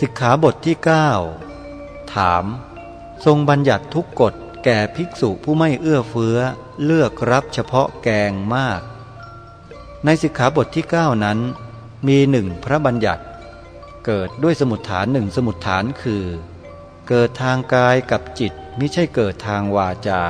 สิกขาบทที่ 9 ถาม ทรงบัญญัติทุกกฎแก่ภิกษุผู้ไม่เอื้อเฟื้อ เลือกรับเฉพาะแกงมาก ในสิกขาบทที่ 9 นั้น มีหนึ่งพระบัญญัติ เกิดด้วยสมุดฐานหนึ่งสมุดฐานคือ เกิดทางกายกับจิตไม่ใช่เกิดทางวาจา